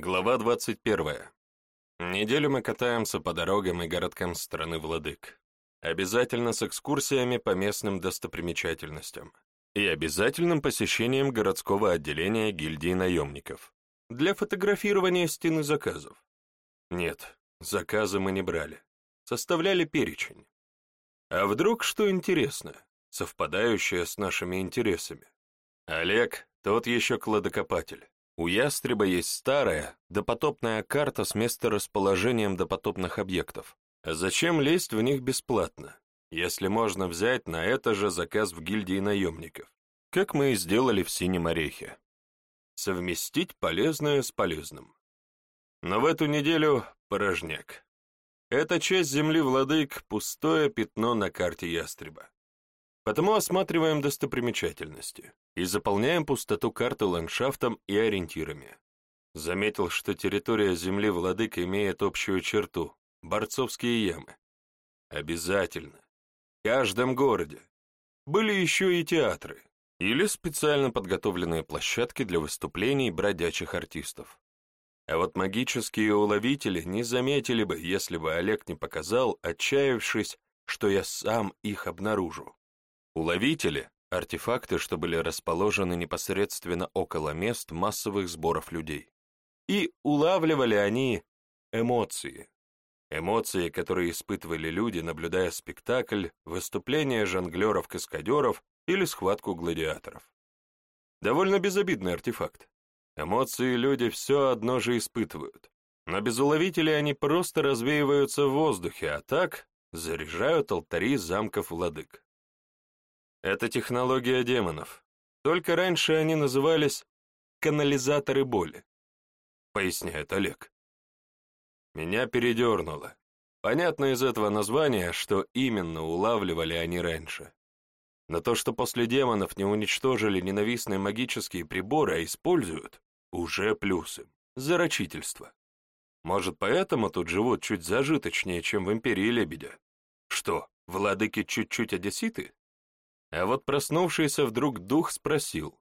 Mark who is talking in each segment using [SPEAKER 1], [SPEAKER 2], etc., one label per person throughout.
[SPEAKER 1] Глава 21. Неделю мы катаемся по дорогам и городкам страны Владык. Обязательно с экскурсиями по местным достопримечательностям и обязательным посещением городского отделения гильдии наемников для фотографирования стены заказов. Нет, заказы мы не брали. Составляли перечень. А вдруг что интересно, совпадающее с нашими интересами? Олег — тот еще кладокопатель. У ястреба есть старая, допотопная карта с месторасположением допотопных объектов. А зачем лезть в них бесплатно, если можно взять на это же заказ в гильдии наемников, как мы и сделали в Синем Орехе? Совместить полезное с полезным. Но в эту неделю порожняк. Эта часть земли владык — пустое пятно на карте ястреба. Потому осматриваем достопримечательности и заполняем пустоту карты ландшафтом и ориентирами. Заметил, что территория земли владык имеет общую черту — борцовские ямы. Обязательно. В каждом городе. Были еще и театры или специально подготовленные площадки для выступлений бродячих артистов. А вот магические уловители не заметили бы, если бы Олег не показал, отчаявшись, что я сам их обнаружу. Уловители — артефакты, что были расположены непосредственно около мест массовых сборов людей. И улавливали они эмоции. Эмоции, которые испытывали люди, наблюдая спектакль, выступление жонглеров-каскадеров или схватку гладиаторов. Довольно безобидный артефакт. Эмоции люди все одно же испытывают, но без уловителей они просто развеиваются в воздухе, а так заряжают алтари замков владык. Это технология демонов. Только раньше они назывались канализаторы боли, поясняет Олег. Меня передернуло. Понятно из этого названия, что именно улавливали они раньше. Но то, что после демонов не уничтожили ненавистные магические приборы, а используют, уже плюсы. Зарочительство. Может, поэтому тут живут чуть зажиточнее, чем в Империи Лебедя? Что, владыки чуть-чуть одесситы? А вот проснувшийся вдруг дух спросил,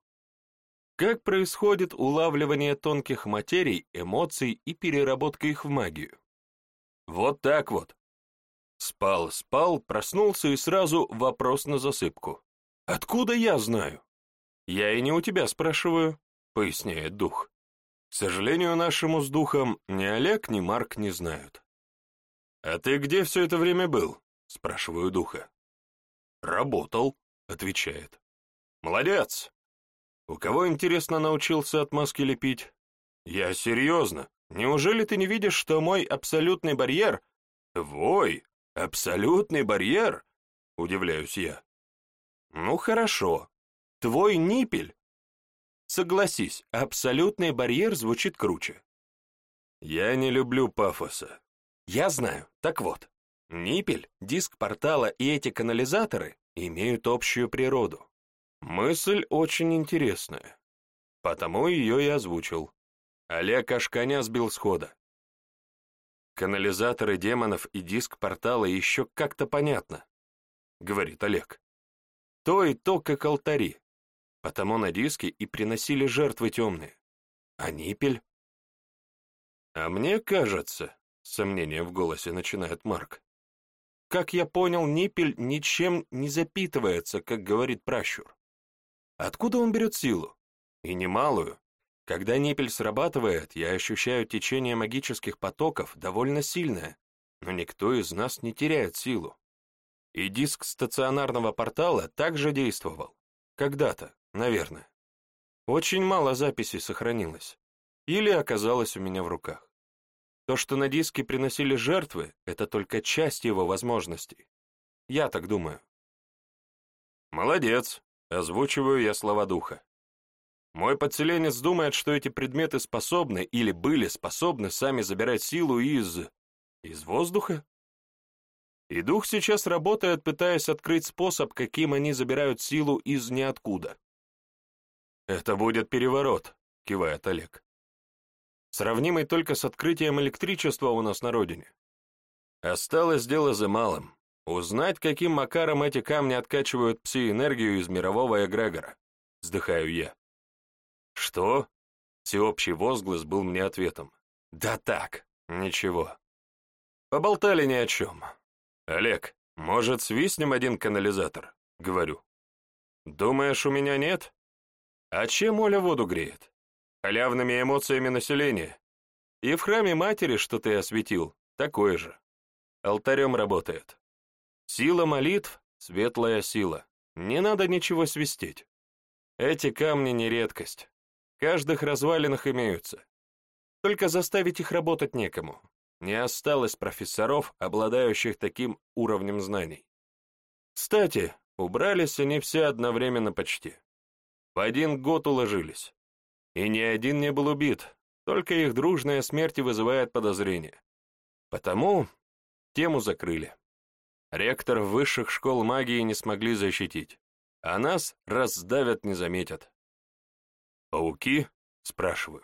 [SPEAKER 1] как происходит улавливание тонких материй, эмоций и переработка их в магию? Вот так вот. Спал, спал, проснулся и сразу вопрос на засыпку. Откуда я знаю? Я и не у тебя спрашиваю, поясняет дух. К сожалению, нашему с духом ни Олег, ни Марк не знают. «А ты где все это время был?» — спрашиваю духа. «Работал», — отвечает. «Молодец! У кого, интересно, научился отмазки лепить? Я серьезно. Неужели ты не видишь, что мой абсолютный барьер... Твой абсолютный барьер? Удивляюсь я. Ну хорошо. Твой ниппель? Согласись, абсолютный барьер звучит круче. Я не люблю пафоса. Я знаю. Так вот, ниппель, диск портала и эти канализаторы имеют общую природу. Мысль очень интересная. Потому ее и озвучил. Олег аж коня сбил с. Канализаторы демонов и диск портала еще как-то понятно, говорит Олег. То и то, как алтари. Потому на диске и приносили жертвы темные. А ниппель? А мне кажется, сомнение в голосе начинает Марк, как я понял, ниппель ничем не запитывается, как говорит пращур. Откуда он берет силу? И немалую. Когда ниппель срабатывает, я ощущаю течение магических потоков довольно сильное, но никто из нас не теряет силу. И диск стационарного портала также действовал. Когда-то, наверное. Очень мало записей сохранилось. Или оказалось у меня в руках. То, что на диске приносили жертвы, это только часть его возможностей. Я так думаю. Молодец, озвучиваю я слова духа. Мой подселенец думает, что эти предметы способны или были способны сами забирать силу из... из воздуха? И дух сейчас работает, пытаясь открыть способ, каким они забирают силу из ниоткуда. «Это будет переворот», — кивает Олег сравнимый только с открытием электричества у нас на родине. Осталось дело за малым — узнать, каким макаром эти камни откачивают пси-энергию из мирового эгрегора. Вздыхаю я. Что? Всеобщий возглас был мне ответом. Да так, ничего. Поболтали ни о чем. Олег, может, свистнем один канализатор? Говорю. Думаешь, у меня нет? А чем Оля воду греет? Халявными эмоциями населения. И в храме матери, что ты осветил, такое же. Алтарем работает. Сила молитв — светлая сила. Не надо ничего свистеть. Эти камни не редкость. Каждых развалинах имеются. Только заставить их работать некому. Не осталось профессоров, обладающих таким уровнем знаний. Кстати, убрались они все одновременно почти. В один год уложились. И ни один не был убит, только их дружная смерть вызывает подозрения. Потому тему закрыли. Ректор высших школ магии не смогли защитить, а нас раздавят не заметят. «Пауки?» — спрашиваю.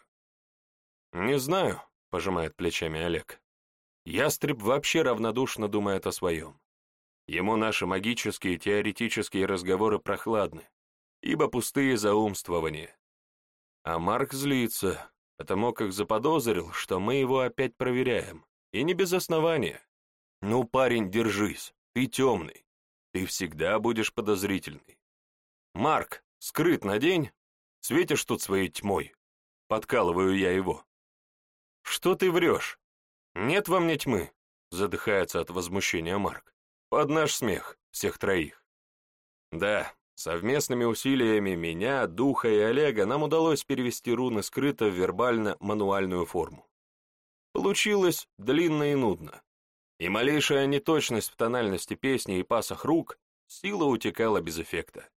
[SPEAKER 1] «Не знаю», — пожимает плечами Олег. Ястреб вообще равнодушно думает о своем. Ему наши магические теоретические разговоры прохладны, ибо пустые заумствования. А Марк злится, потому как заподозрил, что мы его опять проверяем, и не без основания. Ну, парень, держись, ты темный, ты всегда будешь подозрительный. Марк, скрыт на день, светишь тут своей тьмой. Подкалываю я его. Что ты врешь? Нет во мне тьмы, задыхается от возмущения Марк. Под наш смех, всех троих. Да, совместными усилиями меня, Духа и Олега нам удалось перевести руны скрыто в вербально-мануальную форму. Получилось длинно и нудно. И малейшая неточность в тональности песни и пасах рук, сила утекала без эффекта.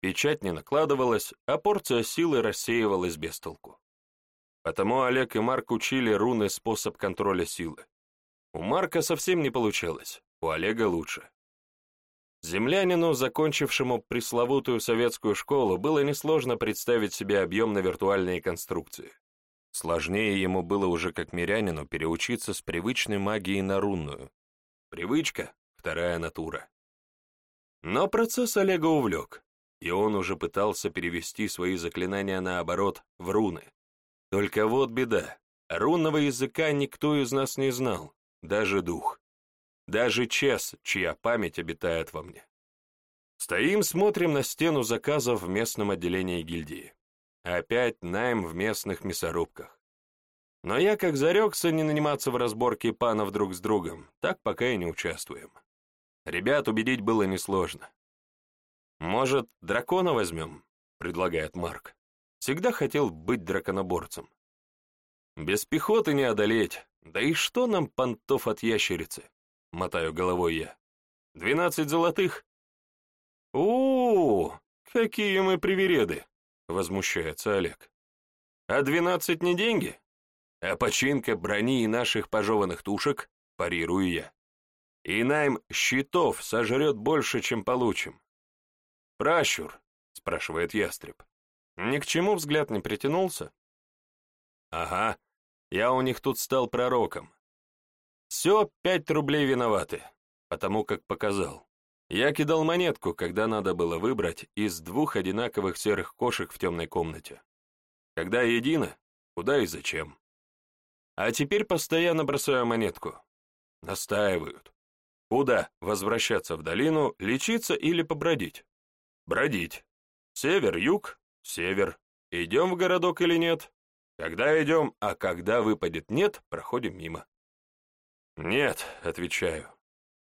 [SPEAKER 1] Печать не накладывалась, а порция силы рассеивалась без толку. Потому Олег и Марк учили руны способ контроля силы. У Марка совсем не получалось, у Олега лучше. Землянину, закончившему пресловутую советскую школу, было несложно представить себе объемно-виртуальные конструкции. Сложнее ему было уже как мирянину переучиться с привычной магией на рунную. Привычка — вторая натура. Но процесс Олега увлек и он уже пытался перевести свои заклинания наоборот в руны. Только вот беда, рунного языка никто из нас не знал, даже дух. Даже Чес, чья память обитает во мне. Стоим, смотрим на стену заказов в местном отделении гильдии. Опять найм в местных мясорубках. Но я, как зарекся не наниматься в разборке панов друг с другом, так пока и не участвуем. Ребят убедить было несложно. «Может, дракона возьмем?» — предлагает Марк. «Всегда хотел быть драконоборцем». «Без пехоты не одолеть. Да и что нам понтов от ящерицы?» — мотаю головой я. «Двенадцать золотых?» у, -у, -у какие мы привереды!» — возмущается Олег. «А двенадцать не деньги? А починка брони и наших пожеванных тушек?» — парирую я. «И найм щитов сожрет больше, чем получим. «Пращур?» — спрашивает ястреб. «Ни к чему взгляд не притянулся?» «Ага, я у них тут стал пророком. Все пять рублей виноваты, потому как показал. Я кидал монетку, когда надо было выбрать из двух одинаковых серых кошек в темной комнате. Когда едино, куда и зачем. А теперь постоянно бросаю монетку. Настаивают. Куда возвращаться в долину, лечиться или побродить? Бродить. Север, юг, север. Идем в городок или нет? Когда идем, а когда выпадет нет, проходим мимо. Нет, отвечаю.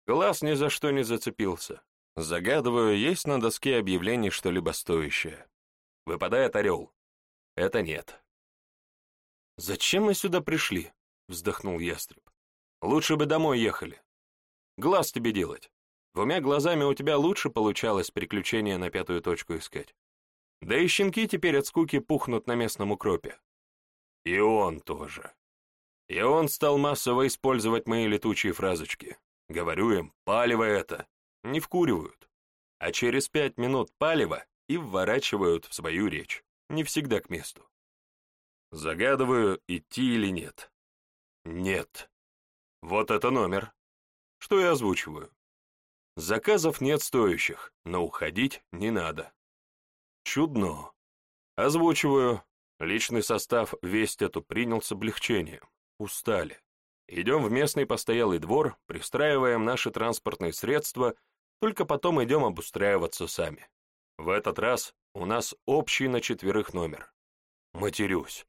[SPEAKER 1] Глаз ни за что не зацепился. Загадываю, есть на доске объявлений что-либо стоящее. Выпадает орел. Это нет. «Зачем мы сюда пришли?» — вздохнул ястреб. «Лучше бы домой ехали. Глаз тебе делать. Двумя глазами у тебя лучше получалось приключения на пятую точку искать. Да и щенки теперь от скуки пухнут на местном укропе. И он тоже. И он стал массово использовать мои летучие фразочки. Говорю им, палево это. Не вкуривают. А через пять минут палево и вворачивают в свою речь. Не всегда к месту. Загадываю, идти или нет. Нет. Вот это номер. Что я озвучиваю? Заказов нет стоящих, но уходить не надо. Чудно. Озвучиваю. Личный состав весть эту принял с облегчением. Устали. Идем в местный постоялый двор, пристраиваем наши транспортные средства, только потом идем обустраиваться сами. В этот раз у нас общий на четверых номер. Матерюсь.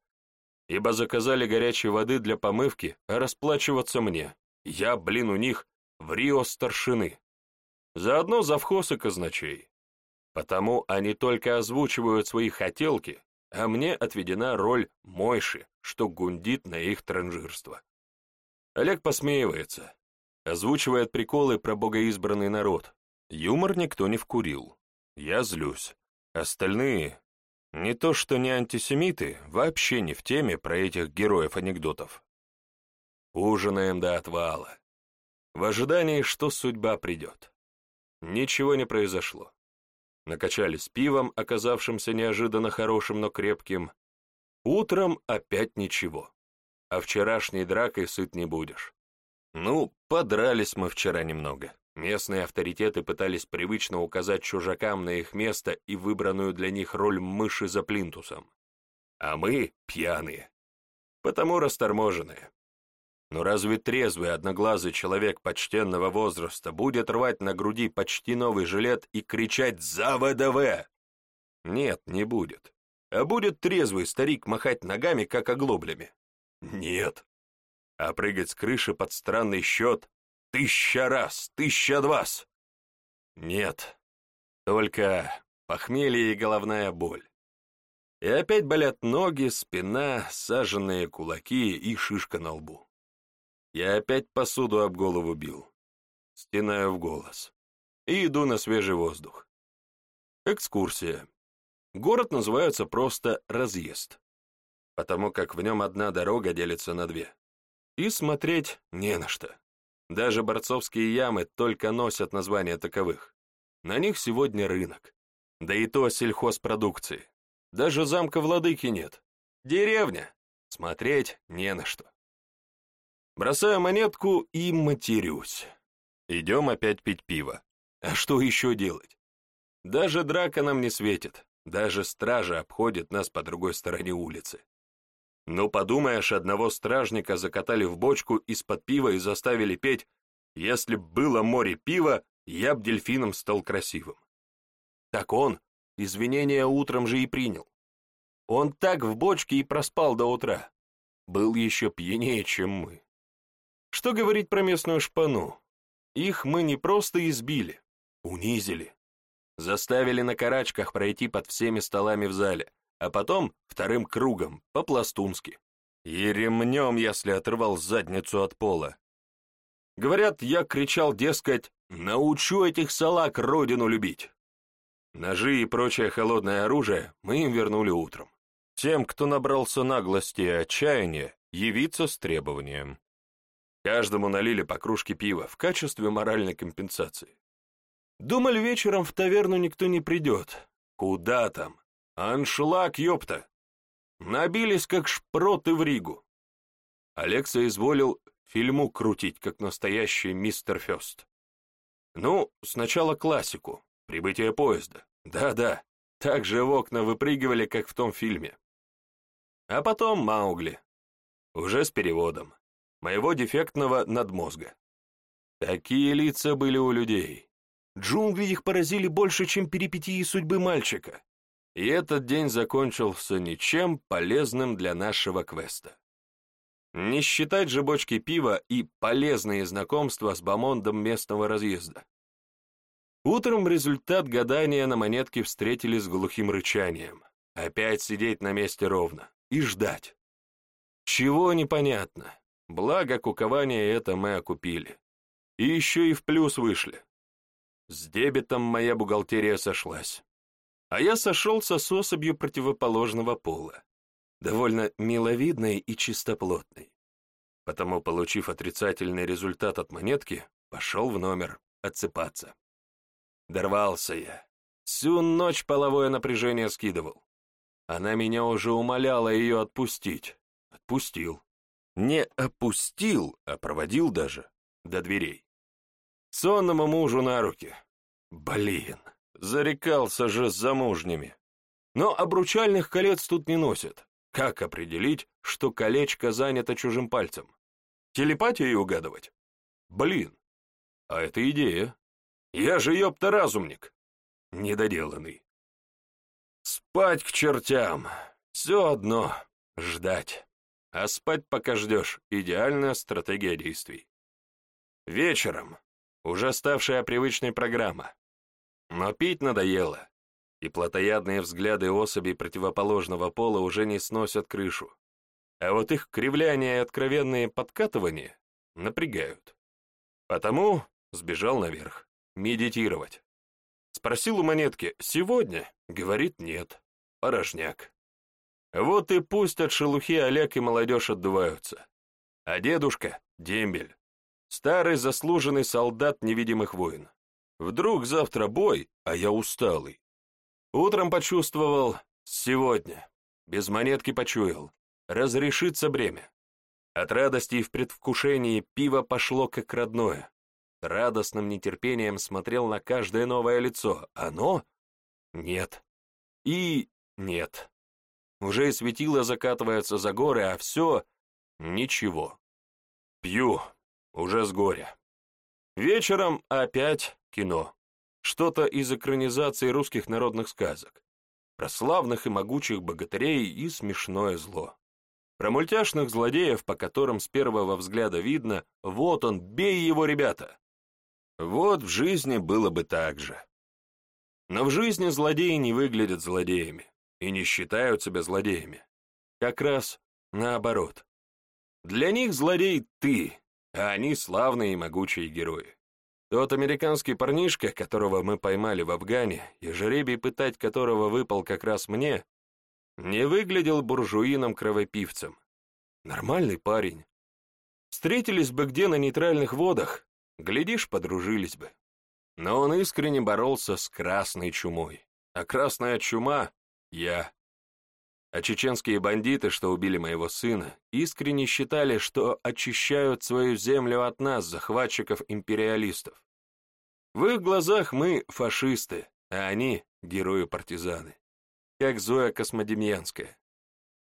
[SPEAKER 1] Ибо заказали горячей воды для помывки, а расплачиваться мне. Я, блин, у них в Рио старшины. Заодно завхоз и казначей. Потому они только озвучивают свои хотелки, а мне отведена роль Мойши, что гундит на их транжирство. Олег посмеивается, озвучивает приколы про богоизбранный народ. Юмор никто не вкурил. Я злюсь. Остальные, не то что не антисемиты, вообще не в теме про этих героев анекдотов. Ужинаем до отвала. В ожидании, что судьба придет. Ничего не произошло. Накачались пивом, оказавшимся неожиданно хорошим, но крепким. Утром опять ничего. А вчерашней дракой сыт не будешь. Ну, подрались мы вчера немного. Местные авторитеты пытались привычно указать чужакам на их место и выбранную для них роль мыши за плинтусом. А мы пьяные. Потому расторможенные. Но разве трезвый одноглазый человек почтенного возраста будет рвать на груди почти новый жилет и кричать «За ВДВ»? Нет, не будет. А будет трезвый старик махать ногами, как оглоблями? Нет. А прыгать с крыши под странный счет тысяча раз, тысяча два. Нет. Только похмелье и головная боль. И опять болят ноги, спина, саженные кулаки и шишка на лбу. Я опять посуду об голову бил. Стенаю в голос. И иду на свежий воздух. Экскурсия. Город называется просто «Разъезд», потому как в нем одна дорога делится на две. И смотреть не на что. Даже борцовские ямы только носят названия таковых. На них сегодня рынок. Да и то сельхозпродукции. Даже замка владыки нет. Деревня. Смотреть не на что. Бросаю монетку и матерюсь. Идем опять пить пиво. А что еще делать? Даже драка нам не светит. Даже стража обходит нас по другой стороне улицы. Ну, подумаешь, одного стражника закатали в бочку из-под пива и заставили петь «Если б было море пива, я б дельфином стал красивым». Так он извинения утром же и принял. Он так в бочке и проспал до утра. Был еще пьянее, чем мы. Что говорить про местную шпану? Их мы не просто избили, унизили. Заставили на карачках пройти под всеми столами в зале, а потом вторым кругом, по-пластунски. И ремнем, если отрывал задницу от пола. Говорят, я кричал, дескать, «Научу этих салак родину любить». Ножи и прочее холодное оружие мы им вернули утром. Тем, кто набрался наглости и отчаяния, явиться с требованием. Каждому налили по кружке пива в качестве моральной компенсации. Думали, вечером в таверну никто не придет. Куда там? Аншлаг, ёпта! Набились, как шпроты в Ригу. Алекса изволил фильму крутить, как настоящий мистер Фёст. Ну, сначала классику, прибытие поезда. Да-да, так же в окна выпрыгивали, как в том фильме. А потом Маугли. Уже с переводом моего дефектного надмозга. Такие лица были у людей. Джунгли их поразили больше, чем перипетии судьбы мальчика. И этот день закончился ничем полезным для нашего квеста. Не считать же бочки пива и полезные знакомства с бомондом местного разъезда. Утром результат гадания на монетке встретили с глухим рычанием. Опять сидеть на месте ровно и ждать. Чего непонятно. Благо, кукование это мы окупили. И еще и в плюс вышли. С дебетом моя бухгалтерия сошлась. А я сошелся с особью противоположного пола, довольно миловидной и чистоплотной. Потому, получив отрицательный результат от монетки, пошел в номер отсыпаться. Дорвался я. Всю ночь половое напряжение скидывал. Она меня уже умоляла ее отпустить. Отпустил. Не опустил, а проводил даже до дверей. Сонному мужу на руки. Блин, зарекался же с замужними. Но обручальных колец тут не носят. Как определить, что колечко занято чужим пальцем? Телепатией угадывать? Блин, а это идея. Я же, ёпта, разумник. Недоделанный. Спать к чертям. Все одно. Ждать. А спать пока ждешь — идеальная стратегия действий. Вечером. Уже ставшая привычной программа. Но пить надоело, и плотоядные взгляды особей противоположного пола уже не сносят крышу. А вот их кривляние и откровенные подкатывания напрягают. Потому сбежал наверх. Медитировать. Спросил у монетки «Сегодня?» Говорит «Нет». Порожняк. Вот и пусть от шелухи Олег и молодежь отдуваются. А дедушка — дембель. Старый заслуженный солдат невидимых войн. Вдруг завтра бой, а я усталый. Утром почувствовал «сегодня». Без монетки почуял. Разрешится бремя. От радости и в предвкушении пиво пошло как родное. Радостным нетерпением смотрел на каждое новое лицо. Оно? Нет. И нет. Уже и светило закатывается за горы, а все — ничего. Пью, уже с горя. Вечером опять кино. Что-то из экранизации русских народных сказок. Про славных и могучих богатырей и смешное зло. Про мультяшных злодеев, по которым с первого взгляда видно, вот он, бей его, ребята. Вот в жизни было бы так же. Но в жизни злодеи не выглядят злодеями и не считают себя злодеями. Как раз наоборот. Для них злодей ты, а они славные и могучие герои. Тот американский парнишка, которого мы поймали в Афгане, и жеребий пытать которого выпал как раз мне, не выглядел буржуином-кровопивцем. Нормальный парень. Встретились бы где на нейтральных водах, глядишь, подружились бы. Но он искренне боролся с красной чумой. А красная чума я. А чеченские бандиты, что убили моего сына, искренне считали, что очищают свою землю от нас, захватчиков-империалистов. В их глазах мы фашисты, а они герои-партизаны. Как Зоя Космодемьянская.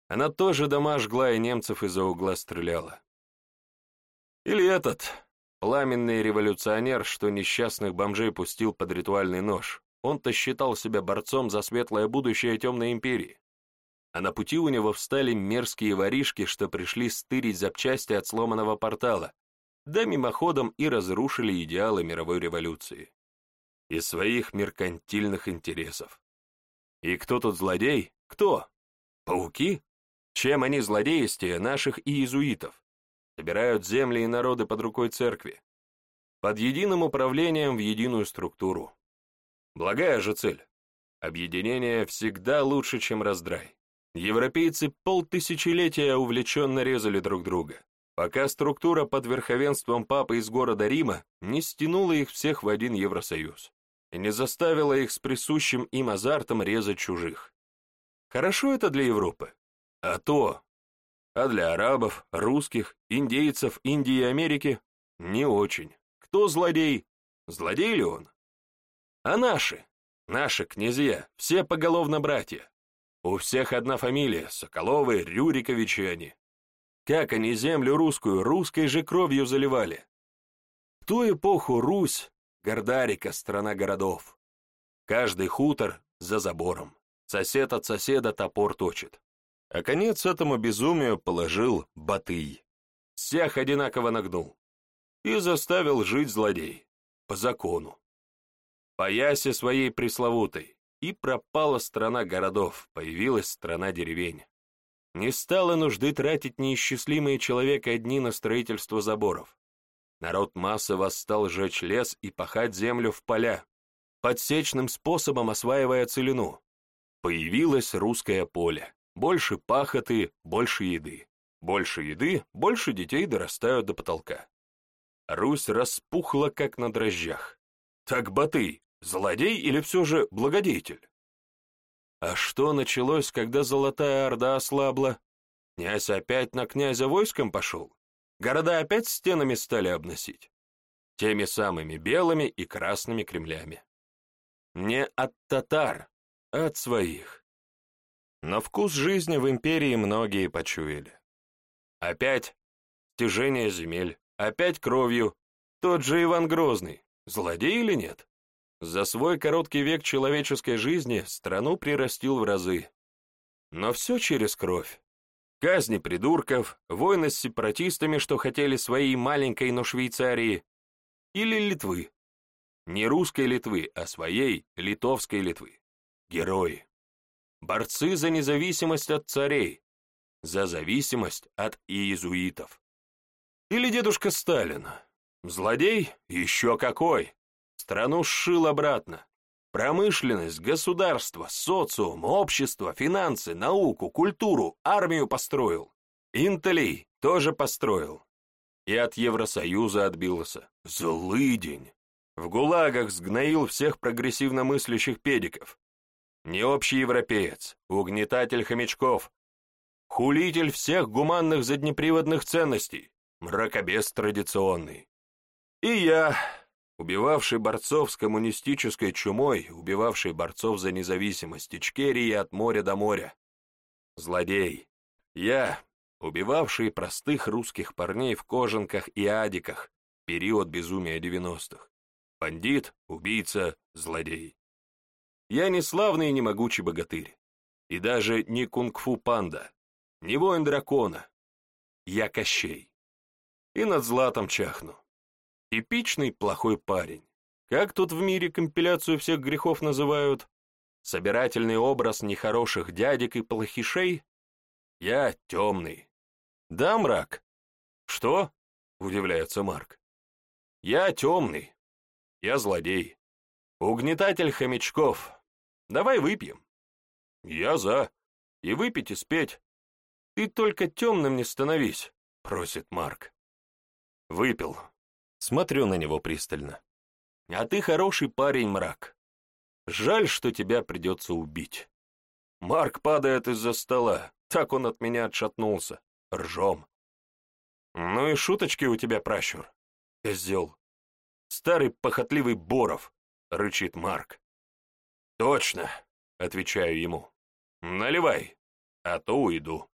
[SPEAKER 1] Она тоже дома жгла и немцев из-за угла стреляла. Или этот, пламенный революционер, что несчастных бомжей пустил под ритуальный нож, он-то считал себя борцом за светлое будущее темной империи. А на пути у него встали мерзкие воришки, что пришли стырить запчасти от сломанного портала, да мимоходом и разрушили идеалы мировой революции. Из своих меркантильных интересов. И кто тут злодей? Кто? Пауки? Чем они злодеистее наших иезуитов? Собирают земли и народы под рукой церкви. Под единым управлением в единую структуру. Благая же цель. Объединение всегда лучше, чем раздрай. Европейцы полтысячелетия увлеченно резали друг друга, пока структура под верховенством папы из города Рима не стянула их всех в один Евросоюз и не заставила их с присущим им азартом резать чужих. Хорошо это для Европы? А то. А для арабов, русских, индейцев, Индии и Америки? Не очень. Кто злодей? Злодей ли он? А наши? Наши князья, все поголовно братья. У всех одна фамилия, Соколовы, Рюриковичи они. Как они землю русскую русской же кровью заливали? В ту эпоху Русь, Гордарика, страна городов. Каждый хутор за забором. Сосед от соседа топор точит. А конец этому безумию положил Батый. Всех одинаково нагнул. И заставил жить злодей. По закону поясе своей пресловутой, и пропала страна городов, появилась страна деревень. Не стало нужды тратить неисчислимые человека дни на строительство заборов. Народ массы восстал жечь лес и пахать землю в поля, подсечным способом осваивая целину. Появилось русское поле. Больше пахоты, больше еды. Больше еды, больше детей дорастают до потолка. Русь распухла, как на дрожжах. Так Батый, Злодей или все же благодетель? А что началось, когда Золотая Орда ослабла? Князь опять на князя войском пошел? Города опять стенами стали обносить? Теми самыми белыми и красными кремлями. Не от татар, а от своих. Но вкус жизни в империи многие почуяли. Опять стяжение земель, опять кровью. Тот же Иван Грозный, злодей или нет? За свой короткий век человеческой жизни страну прирастил в разы. Но все через кровь. Казни придурков, войны с сепаратистами, что хотели своей маленькой, но Швейцарии, или Литвы. Не русской Литвы, а своей литовской Литвы. Герои. Борцы за независимость от царей, за зависимость от иезуитов. Или дедушка Сталин. Злодей? Еще какой! Страну сшил обратно. Промышленность, государство, социум, общество, финансы, науку, культуру, армию построил. Интелей тоже построил. И от Евросоюза отбился. Злый день. В ГУЛАГах сгноил всех прогрессивно мыслящих педиков. Не общий европеец, угнетатель хомячков, хулитель всех гуманных заднеприводных ценностей, мракобес традиционный. И я, убивавший борцов с коммунистической чумой, убивавший борцов за независимость Ичкерии от моря до моря. Злодей. Я, убивавший простых русских парней в кожанках и адиках, период безумия девяностых. Бандит, убийца, злодей. Я не славный и не могучий богатырь. И даже не кунг-фу панда, не воин дракона. Я Кощей. И над златом чахну. Типичный плохой парень. Как тут в мире компиляцию всех грехов называют? Собирательный образ нехороших дядек и плохишей? Я темный. Да, мрак? Что? Удивляется Марк. Я темный. Я злодей. Угнетатель хомячков. Давай выпьем. Я за. И выпить, и спеть. Ты только темным не становись, просит Марк. Выпил. Смотрю на него пристально. А ты хороший парень, мрак. Жаль, что тебя придется убить. Марк падает из-за стола. Так он от меня отшатнулся. Ржем. Ну и шуточки у тебя, пращур. Козел. Старый похотливый Боров, рычит Марк. Точно, отвечаю ему. Наливай, а то уйду.